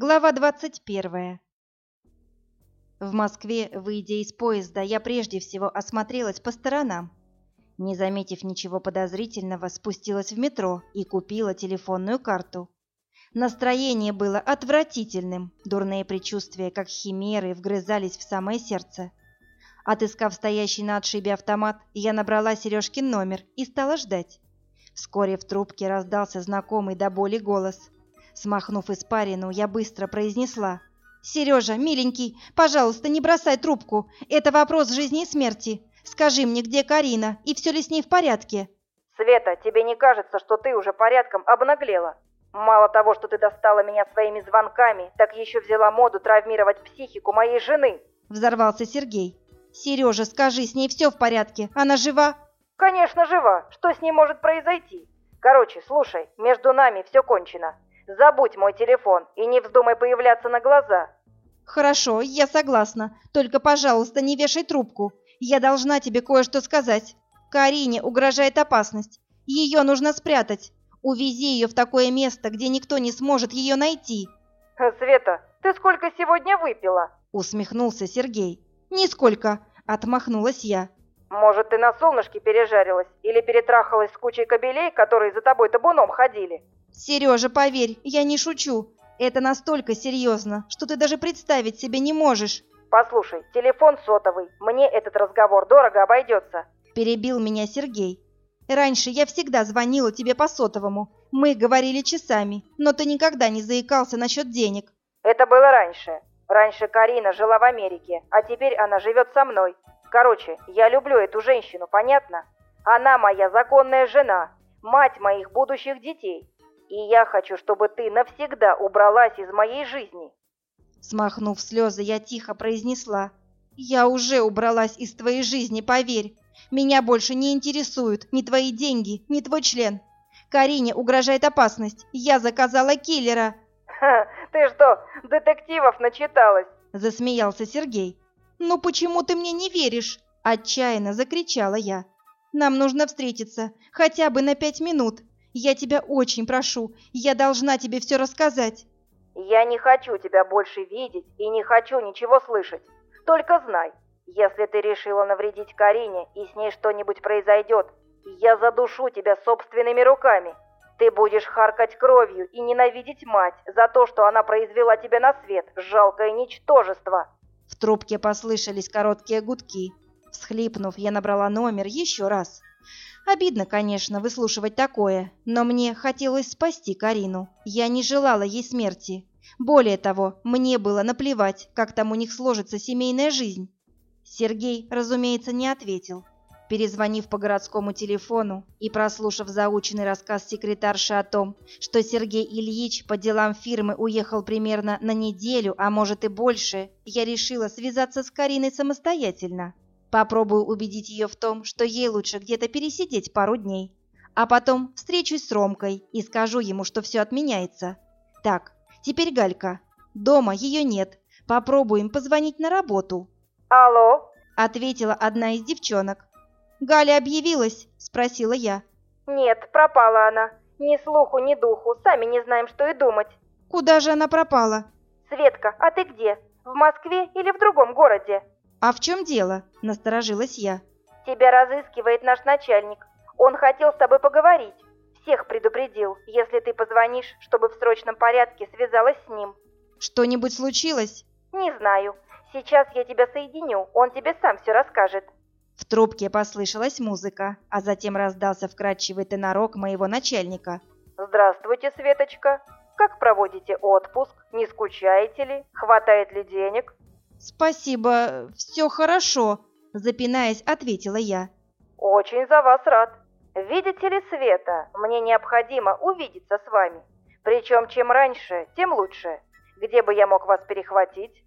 Глава 21. В Москве, выйдя из поезда, я прежде всего осмотрелась по сторонам. Не заметив ничего подозрительного, спустилась в метро и купила телефонную карту. Настроение было отвратительным, дурные предчувствия, как химеры, вгрызались в самое сердце. Отыскав стоящий на отшибе автомат, я набрала Сережкин номер и стала ждать. Вскоре в трубке раздался знакомый до боли голос. Смахнув испарину, я быстро произнесла. «Сережа, миленький, пожалуйста, не бросай трубку. Это вопрос жизни и смерти. Скажи мне, где Карина, и все ли с ней в порядке?» «Света, тебе не кажется, что ты уже порядком обнаглела? Мало того, что ты достала меня своими звонками, так еще взяла моду травмировать психику моей жены!» Взорвался Сергей. «Сережа, скажи, с ней все в порядке? Она жива?» Конечно, жива. Что с ней может произойти? Короче, слушай, между нами все кончено. Забудь мой телефон и не вздумай появляться на глаза. Хорошо, я согласна. Только, пожалуйста, не вешай трубку. Я должна тебе кое-что сказать. Карине угрожает опасность. Ее нужно спрятать. Увези ее в такое место, где никто не сможет ее найти. Света, ты сколько сегодня выпила? Усмехнулся Сергей. Нисколько, отмахнулась я. Может, ты на солнышке пережарилась или перетрахалась с кучей кобелей, которые за тобой табуном ходили? Сережа, поверь, я не шучу. Это настолько серьезно, что ты даже представить себе не можешь. Послушай, телефон сотовый. Мне этот разговор дорого обойдется. Перебил меня Сергей. Раньше я всегда звонила тебе по сотовому. Мы говорили часами, но ты никогда не заикался насчет денег. Это было раньше. Раньше Карина жила в Америке, а теперь она живет со мной. Короче, я люблю эту женщину, понятно? Она моя законная жена, мать моих будущих детей. И я хочу, чтобы ты навсегда убралась из моей жизни. Смахнув слезы, я тихо произнесла. Я уже убралась из твоей жизни, поверь. Меня больше не интересуют ни твои деньги, ни твой член. Карине угрожает опасность. Я заказала киллера. Ха, ты что, детективов начиталась? Засмеялся Сергей. «Ну почему ты мне не веришь?» – отчаянно закричала я. «Нам нужно встретиться, хотя бы на пять минут. Я тебя очень прошу, я должна тебе все рассказать». «Я не хочу тебя больше видеть и не хочу ничего слышать. Только знай, если ты решила навредить Карине и с ней что-нибудь произойдет, я задушу тебя собственными руками. Ты будешь харкать кровью и ненавидеть мать за то, что она произвела тебя на свет, жалкое ничтожество». В трубке послышались короткие гудки. Всхлипнув, я набрала номер еще раз. Обидно, конечно, выслушивать такое, но мне хотелось спасти Карину. Я не желала ей смерти. Более того, мне было наплевать, как там у них сложится семейная жизнь. Сергей, разумеется, не ответил. Перезвонив по городскому телефону и прослушав заученный рассказ секретарши о том, что Сергей Ильич по делам фирмы уехал примерно на неделю, а может и больше, я решила связаться с Кариной самостоятельно. Попробую убедить ее в том, что ей лучше где-то пересидеть пару дней. А потом встречусь с Ромкой и скажу ему, что все отменяется. Так, теперь Галька. Дома ее нет. Попробуем позвонить на работу. «Алло?» — ответила одна из девчонок. «Галя объявилась?» – спросила я. «Нет, пропала она. Ни слуху, ни духу. Сами не знаем, что и думать». «Куда же она пропала?» «Светка, а ты где? В Москве или в другом городе?» «А в чем дело?» – насторожилась я. «Тебя разыскивает наш начальник. Он хотел с тобой поговорить. Всех предупредил, если ты позвонишь, чтобы в срочном порядке связалась с ним». «Что-нибудь случилось?» «Не знаю. Сейчас я тебя соединю, он тебе сам все расскажет». В трубке послышалась музыка, а затем раздался вкрадчивый тенорок моего начальника. «Здравствуйте, Светочка. Как проводите отпуск? Не скучаете ли? Хватает ли денег?» «Спасибо, все хорошо», — запинаясь, ответила я. «Очень за вас рад. Видите ли, Света, мне необходимо увидеться с вами. Причем чем раньше, тем лучше. Где бы я мог вас перехватить?»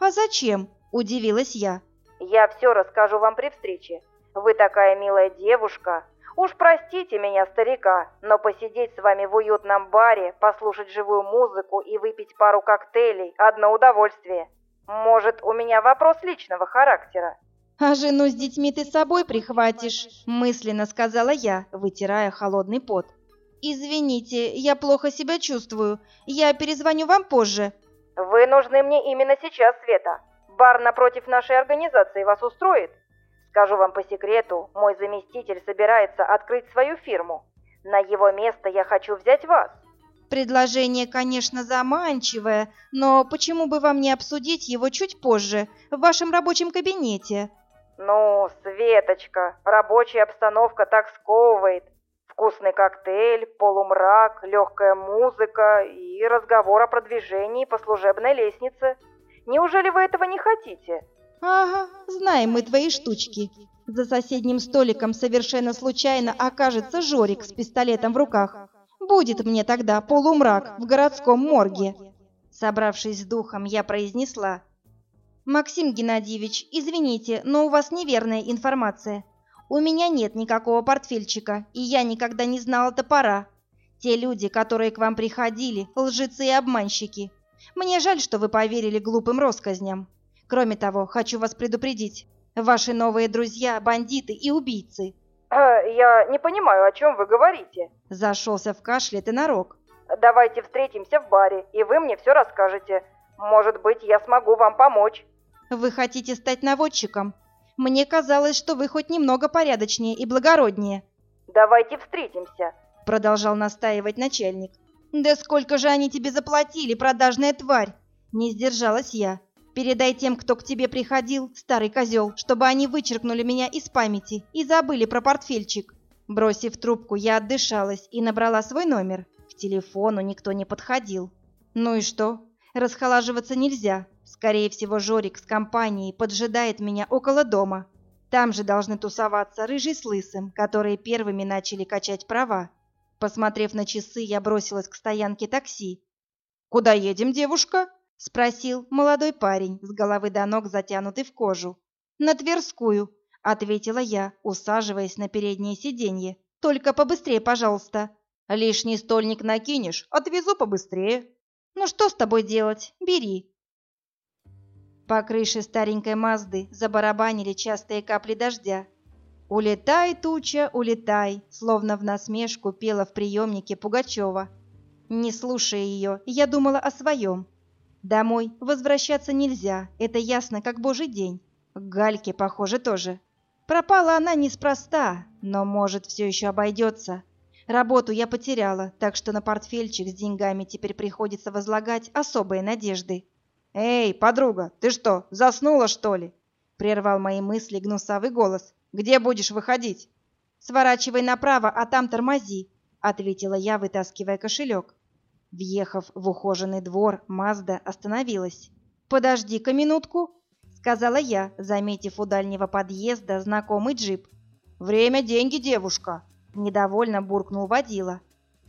«А зачем?» – удивилась я. Я все расскажу вам при встрече. Вы такая милая девушка. Уж простите меня, старика, но посидеть с вами в уютном баре, послушать живую музыку и выпить пару коктейлей – одно удовольствие. Может, у меня вопрос личного характера?» «А жену с детьми ты с собой прихватишь?» – мысленно сказала я, вытирая холодный пот. «Извините, я плохо себя чувствую. Я перезвоню вам позже». Вы нужны мне именно сейчас, Света. Бар напротив нашей организации вас устроит? Скажу вам по секрету, мой заместитель собирается открыть свою фирму. На его место я хочу взять вас. Предложение, конечно, заманчивое, но почему бы вам не обсудить его чуть позже, в вашем рабочем кабинете? Ну, Светочка, рабочая обстановка так сковывает. Вкусный коктейль, полумрак, легкая музыка и разговор о продвижении по служебной лестнице. Неужели вы этого не хотите? Ага, знаем мы твои штучки. За соседним столиком совершенно случайно окажется Жорик с пистолетом в руках. Будет мне тогда полумрак в городском морге. Собравшись с духом, я произнесла. «Максим Геннадьевич, извините, но у вас неверная информация. У меня нет никакого портфельчика, и я никогда не знала топора. Те люди, которые к вам приходили, лжецы и обманщики. Мне жаль, что вы поверили глупым россказням. Кроме того, хочу вас предупредить. Ваши новые друзья – бандиты и убийцы. Э, «Я не понимаю, о чем вы говорите». Зашелся в кашле тенорок. «Давайте встретимся в баре, и вы мне все расскажете. Может быть, я смогу вам помочь». «Вы хотите стать наводчиком? Мне казалось, что вы хоть немного порядочнее и благороднее». «Давайте встретимся», — продолжал настаивать начальник. «Да сколько же они тебе заплатили, продажная тварь?» Не сдержалась я. Передай тем, кто к тебе приходил, старый козел, чтобы они вычеркнули меня из памяти и забыли про портфельчик. Бросив трубку, я отдышалась и набрала свой номер. К телефону никто не подходил. Ну и что? Расхолаживаться нельзя. Скорее всего, Жорик с компанией поджидает меня около дома. Там же должны тусоваться Рыжий с Лысым, которые первыми начали качать права. Посмотрев на часы, я бросилась к стоянке такси. «Куда едем, девушка?» — спросил молодой парень, с головы до ног затянутый в кожу. «На Тверскую», — ответила я, усаживаясь на переднее сиденье. «Только побыстрее, пожалуйста». «Лишний стольник накинешь, отвезу побыстрее». «Ну что с тобой делать? Бери». По крыше старенькой Мазды забарабанили частые капли дождя. «Улетай, туча, улетай», словно в насмешку пела в приемнике Пугачева. Не слушая ее, я думала о своем. Домой возвращаться нельзя, это ясно, как божий день. Гальке, похоже, тоже. Пропала она неспроста, но, может, все еще обойдется. Работу я потеряла, так что на портфельчик с деньгами теперь приходится возлагать особые надежды. «Эй, подруга, ты что, заснула, что ли?» Прервал мои мысли гнусавый голос. «Где будешь выходить?» «Сворачивай направо, а там тормози», — ответила я, вытаскивая кошелек. Въехав в ухоженный двор, Мазда остановилась. «Подожди-ка минутку», — сказала я, заметив у дальнего подъезда знакомый джип. «Время – деньги, девушка», – недовольно буркнул водила.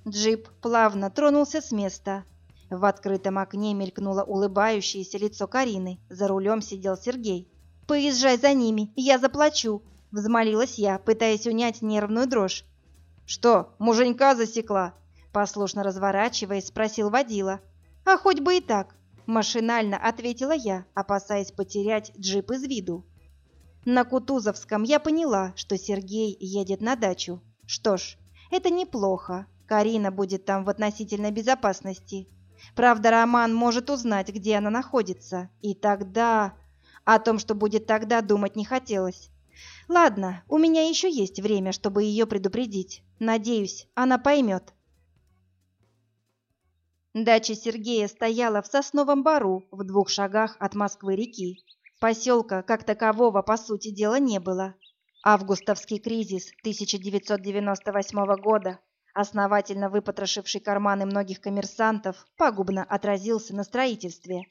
Джип плавно тронулся с места. В открытом окне мелькнуло улыбающееся лицо Карины. За рулем сидел Сергей. «Поезжай за ними, я заплачу», – взмолилась я, пытаясь унять нервную дрожь. «Что, муженька засекла?» Послушно разворачиваясь, спросил водила. «А хоть бы и так», – машинально ответила я, опасаясь потерять джип из виду. На Кутузовском я поняла, что Сергей едет на дачу. Что ж, это неплохо. Карина будет там в относительной безопасности. Правда, Роман может узнать, где она находится. И тогда... О том, что будет тогда, думать не хотелось. Ладно, у меня еще есть время, чтобы ее предупредить. Надеюсь, она поймет. Дача Сергея стояла в сосновом бару в двух шагах от Москвы-реки. Поселка, как такового, по сути дела, не было. Августовский кризис 1998 года, основательно выпотрошивший карманы многих коммерсантов, пагубно отразился на строительстве.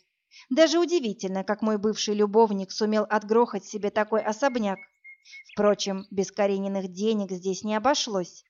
Даже удивительно, как мой бывший любовник сумел отгрохать себе такой особняк. Впрочем, без Карениных денег здесь не обошлось.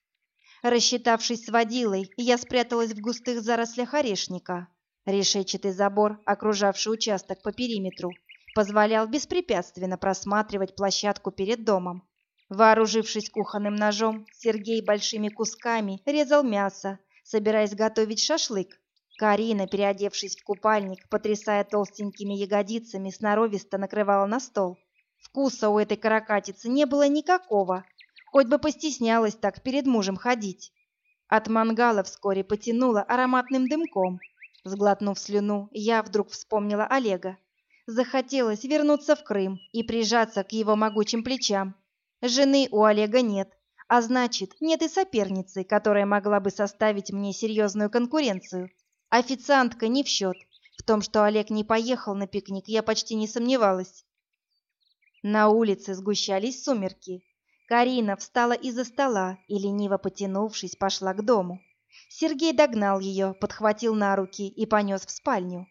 Рассчитавшись с водилой, я спряталась в густых зарослях орешника. Решетчатый забор, окружавший участок по периметру, позволял беспрепятственно просматривать площадку перед домом. Вооружившись кухонным ножом, Сергей большими кусками резал мясо, собираясь готовить шашлык. Карина, переодевшись в купальник, потрясая толстенькими ягодицами, сноровисто накрывала на стол. Вкуса у этой каракатицы не было никакого, Хоть бы постеснялась так перед мужем ходить. От мангала вскоре потянуло ароматным дымком. Сглотнув слюну, я вдруг вспомнила Олега. Захотелось вернуться в Крым и прижаться к его могучим плечам. Жены у Олега нет, а значит, нет и соперницы, которая могла бы составить мне серьезную конкуренцию. Официантка не в счет. В том, что Олег не поехал на пикник, я почти не сомневалась. На улице сгущались сумерки. Карина встала из-за стола и, лениво потянувшись, пошла к дому. Сергей догнал ее, подхватил на руки и понес в спальню.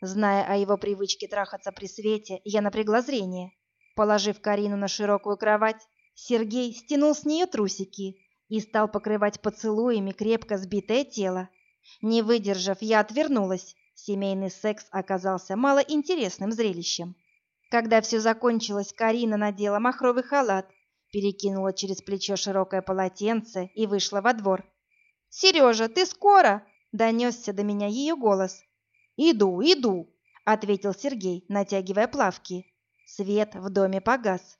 Зная о его привычке трахаться при свете, я напрягла зрение. Положив Карину на широкую кровать, Сергей стянул с нее трусики и стал покрывать поцелуями крепко сбитое тело. Не выдержав, я отвернулась. Семейный секс оказался малоинтересным зрелищем. Когда все закончилось, Карина надела махровый халат, перекинула через плечо широкое полотенце и вышла во двор. «Сережа, ты скоро?» — донесся до меня ее голос. «Иду, иду», — ответил Сергей, натягивая плавки. Свет в доме погас.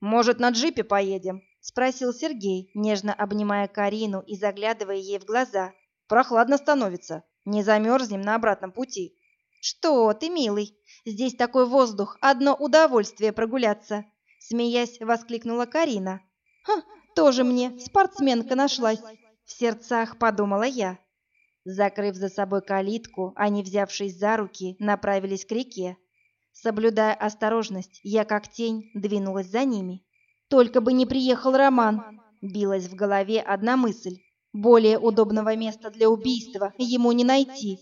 «Может, на джипе поедем?» — спросил Сергей, нежно обнимая Карину и заглядывая ей в глаза. «Прохладно становится. Не замерзнем на обратном пути». «Что ты, милый? Здесь такой воздух, одно удовольствие прогуляться!» Смеясь, воскликнула Карина. «Ха, тоже мне спортсменка нашлась!» В сердцах подумала я. Закрыв за собой калитку, они, взявшись за руки, направились к реке. Соблюдая осторожность, я как тень двинулась за ними. Только бы не приехал Роман, билась в голове одна мысль. Более удобного места для убийства ему не найти.